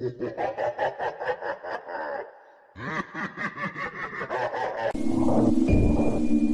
Ha ha ha ha!